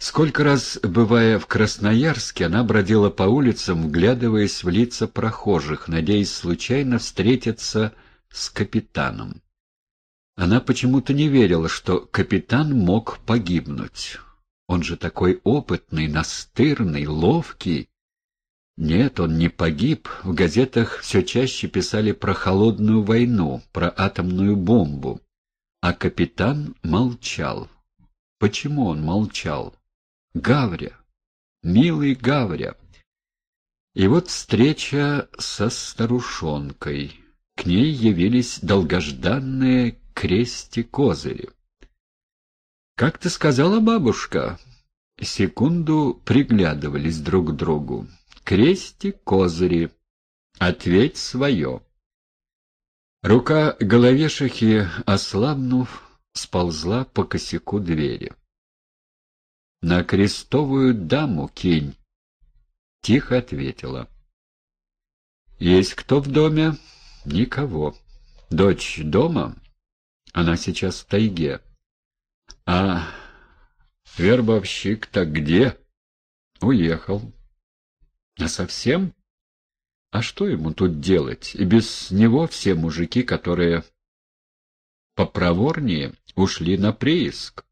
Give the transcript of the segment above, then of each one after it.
Сколько раз, бывая в Красноярске, она бродила по улицам, вглядываясь в лица прохожих, надеясь случайно встретиться с капитаном. Она почему-то не верила, что капитан мог погибнуть. Он же такой опытный, настырный, ловкий. Нет, он не погиб. В газетах все чаще писали про холодную войну, про атомную бомбу. А капитан молчал. Почему он молчал? Гавря, милый Гавря. И вот встреча со старушонкой. К ней явились долгожданные крести-козыри. «Как ты сказала, бабушка?» Секунду приглядывались друг к другу. «Крести-козыри. Ответь свое». Рука головешихи, ослабнув, сползла по косяку двери. «На крестовую даму кинь!» — тихо ответила. «Есть кто в доме?» «Никого. Дочь дома?» «Она сейчас в тайге». «А вербовщик-то где?» «Уехал». «А совсем?» «А что ему тут делать? И без него все мужики, которые попроворнее, ушли на прииск»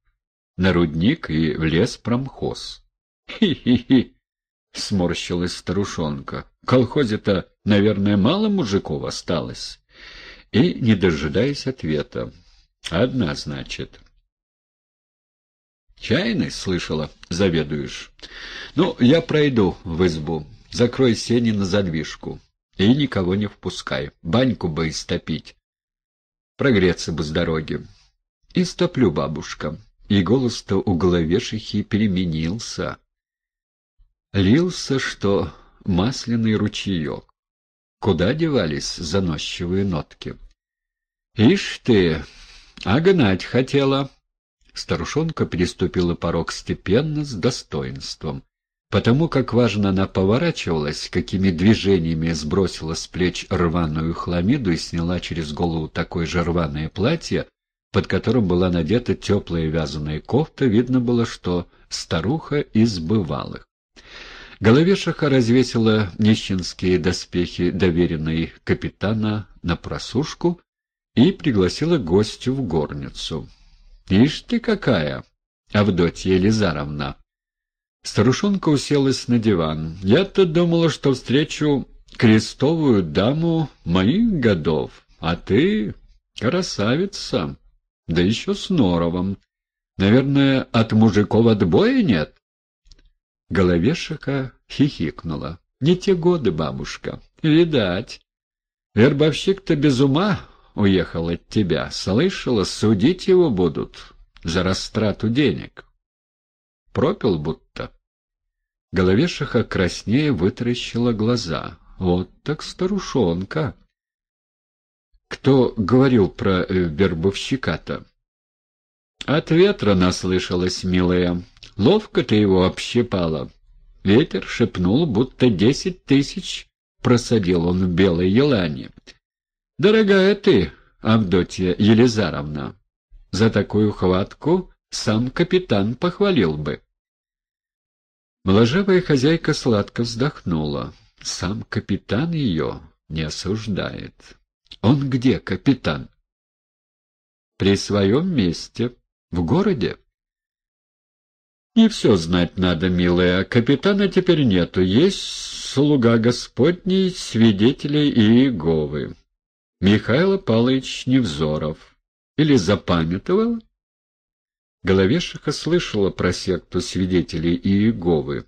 на рудник и в лес промхоз. «Хи-хи-хи!» — сморщилась старушонка. «В колхозе-то, наверное, мало мужиков осталось». И, не дожидаясь ответа, «Одна, значит». «Чайный, слышала, заведуешь. Ну, я пройду в избу. Закрой сени на задвижку. И никого не впускай. Баньку бы истопить. Прогреться бы с дороги. Истоплю, бабушка и голос-то у головешихи переменился. Лился, что масляный ручеек. Куда девались заносчивые нотки? «Ишь ты, а гнать хотела!» Старушонка переступила порог степенно, с достоинством. Потому как важно она поворачивалась, какими движениями сбросила с плеч рваную хламиду и сняла через голову такое же рваное платье, под которым была надета теплая вязаная кофта, видно было, что старуха из бывалых. Головешиха развесила нищенские доспехи доверенной капитана на просушку и пригласила гостю в горницу. — Ишь ты какая, Авдотья Елизаровна! Старушонка уселась на диван. Я-то думала, что встречу крестовую даму моих годов, а ты красавица. Да еще с норовом. Наверное, от мужиков отбоя нет? Головешика хихикнула. Не те годы, бабушка. Видать. Вербовщик-то без ума уехал от тебя. Слышала, судить его будут за растрату денег. Пропил будто. Головешиха краснее вытаращила глаза. Вот так старушонка. Кто говорил про э, вербовщика-то? От ветра наслышалась, милая. Ловко ты его общипала. Ветер шепнул, будто десять тысяч просадил он в белой елане. Дорогая ты, Авдотья Елизаровна, за такую хватку сам капитан похвалил бы. Моложавая хозяйка сладко вздохнула. Сам капитан ее не осуждает. Он где, капитан? При своем месте. В городе? Не все знать надо, милая. Капитана теперь нету. Есть слуга Господний, свидетелей Иеговы. Михаил Павлович Невзоров. Или запамятовал? Головешиха слышала про секту свидетелей Иеговы,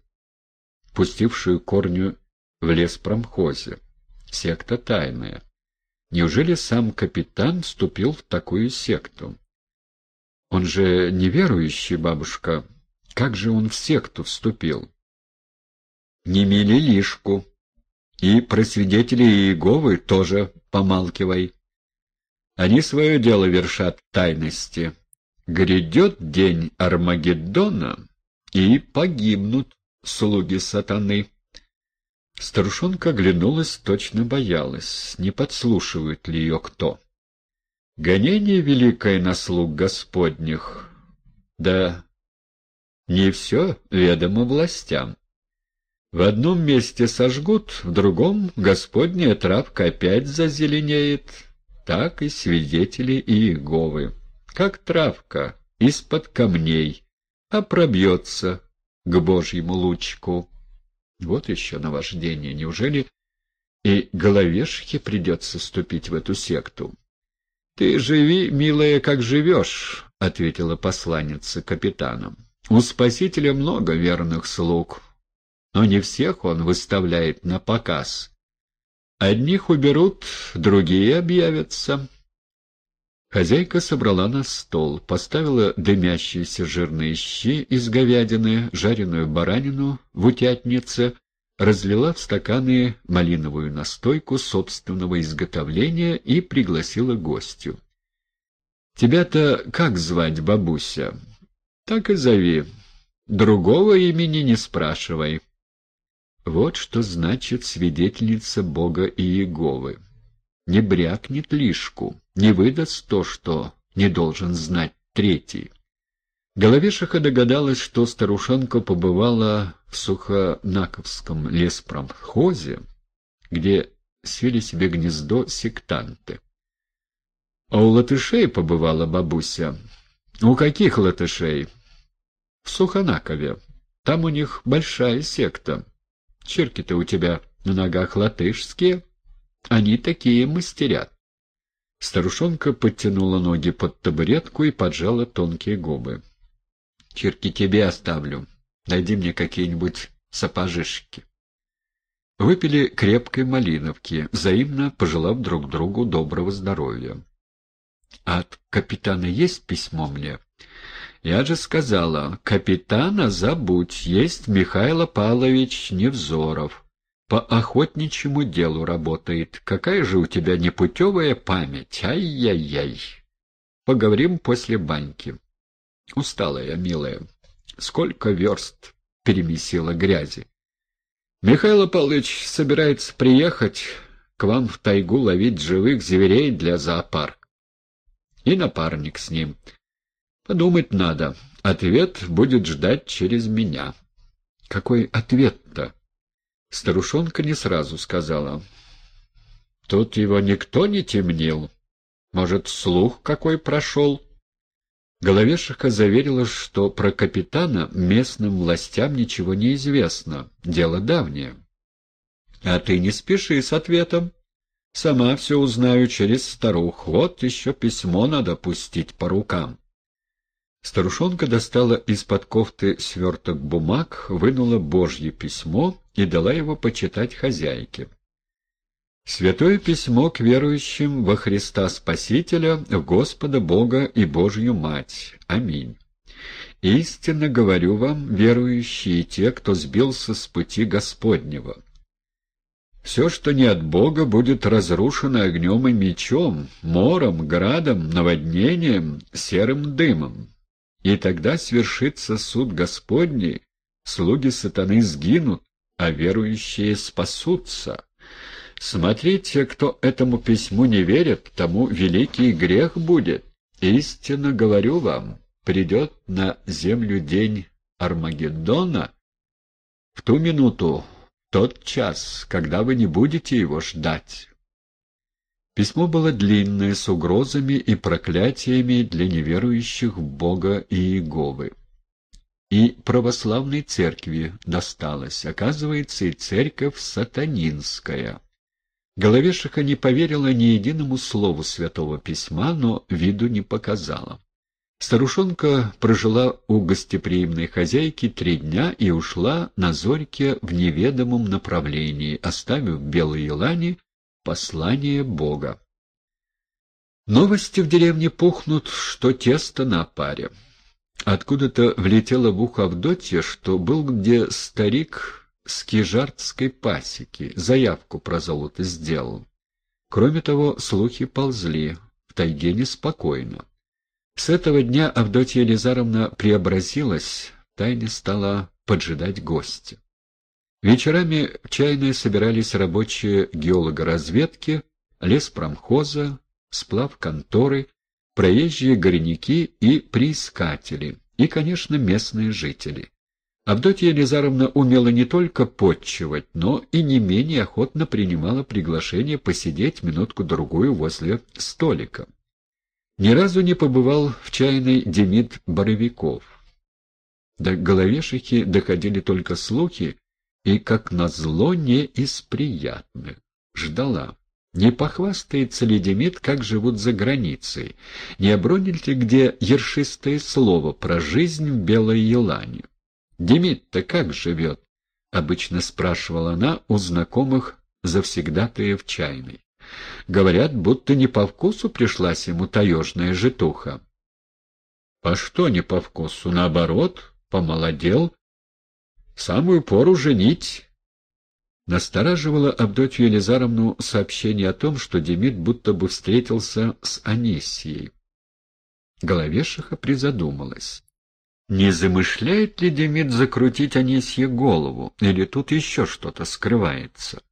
пустившую корню в лес промхозе. Секта тайная. Неужели сам капитан вступил в такую секту? Он же неверующий, бабушка. Как же он в секту вступил? Не мели лишку. И про свидетелей Иеговы тоже помалкивай. Они свое дело вершат тайности. Грядет день Армагеддона, и погибнут слуги сатаны. Старушонка оглянулась, точно боялась, не подслушивает ли ее кто. Гонение великое на слуг Господних, да Не все ведомо властям. В одном месте сожгут, в другом Господняя травка опять зазеленеет. Так и свидетели Иеговы. Как травка из-под камней, а пробьется к Божьему лучку. Вот еще наваждение. Неужели и головешке придется ступить в эту секту? — Ты живи, милая, как живешь, — ответила посланница капитаном. — У Спасителя много верных слуг, но не всех он выставляет на показ. Одних уберут, другие объявятся. Хозяйка собрала на стол, поставила дымящиеся жирные щи из говядины, жареную баранину в утятнице, разлила в стаканы малиновую настойку собственного изготовления и пригласила гостю. «Тебя-то как звать, бабуся?» «Так и зови. Другого имени не спрашивай». Вот что значит свидетельница Бога и Иеговы. Не брякнет лишку, не выдаст то, что не должен знать третий. Головешиха догадалась, что старушонка побывала в Сухонаковском леспромхозе, где свели себе гнездо сектанты. А у латышей побывала бабуся. У каких латышей? В Сухонакове. Там у них большая секта. Черки-то у тебя на ногах латышские. Они такие мастерят. Старушонка подтянула ноги под табуретку и поджала тонкие губы. — Черки тебе оставлю. Найди мне какие-нибудь сапожишки. Выпили крепкой малиновки, взаимно пожелав друг другу доброго здоровья. — А от капитана есть письмо мне? — Я же сказала, капитана забудь, есть Михаил Павлович Невзоров. По охотничьему делу работает. Какая же у тебя непутевая память? Ай-яй-яй. Поговорим после баньки. Я, милая. Сколько верст перемесила грязи. Михаил Павлович собирается приехать к вам в тайгу ловить живых зверей для зоопарка. И напарник с ним. Подумать надо. Ответ будет ждать через меня. Какой ответ-то? Старушонка не сразу сказала. Тут его никто не темнил. Может, слух какой прошел? Головешиха заверила, что про капитана местным властям ничего не известно. Дело давнее. А ты не спеши с ответом. Сама все узнаю через старух. Вот еще письмо надо пустить по рукам. Старушонка достала из-под кофты сверток бумаг, вынула Божье письмо и дала его почитать хозяйке. Святое письмо к верующим во Христа Спасителя, Господа Бога и Божью Мать. Аминь. Истинно говорю вам, верующие, те, кто сбился с пути Господнего. Все, что не от Бога, будет разрушено огнем и мечом, мором, градом, наводнением, серым дымом. И тогда свершится суд Господний, слуги сатаны сгинут, а верующие спасутся. Смотрите, кто этому письму не верит, тому великий грех будет. Истинно говорю вам, придет на землю день Армагеддона в ту минуту, тот час, когда вы не будете его ждать. Письмо было длинное, с угрозами и проклятиями для неверующих в Бога и Иеговы. И православной церкви досталось, оказывается, и церковь сатанинская. Головешиха не поверила ни единому слову Святого Письма, но виду не показала. Старушонка прожила у гостеприимной хозяйки три дня и ушла на зорьке в неведомом направлении, оставив в Белой Елане Послание Бога. Новости в деревне пухнут, что тесто на паре. Откуда-то влетело в ухо Авдотья, что был где старик с кижартской пасеки, заявку про золото сделал. Кроме того, слухи ползли, в тайге неспокойно. С этого дня Авдотья Елизаровна преобразилась, тайне стала поджидать гостя. Вечерами в чайной собирались рабочие геологоразведки, леспромхоза, сплав конторы, проезжие горняки и приискатели, и, конечно, местные жители. Авдотья Елизаровна умела не только подчивать, но и не менее охотно принимала приглашение посидеть минутку-другую возле столика. Ни разу не побывал в чайной Демид Боровиков. До головешихи доходили только слухи, и, как назло, не из приятных. Ждала. Не похвастается ли Демид, как живут за границей? Не обронит ли где ершистое слово про жизнь в Белой Елане? Демид-то как живет? — обычно спрашивала она у знакомых завсегдатаев чайной. Говорят, будто не по вкусу пришлась ему таежная житуха. — По что не по вкусу? Наоборот, помолодел. Самую пору женить. Настораживало Авдотью Елизаровну сообщение о том, что Демид будто бы встретился с Анисией. Головешиха призадумалась. Не замышляет ли Демид закрутить Анисье голову, или тут еще что-то скрывается?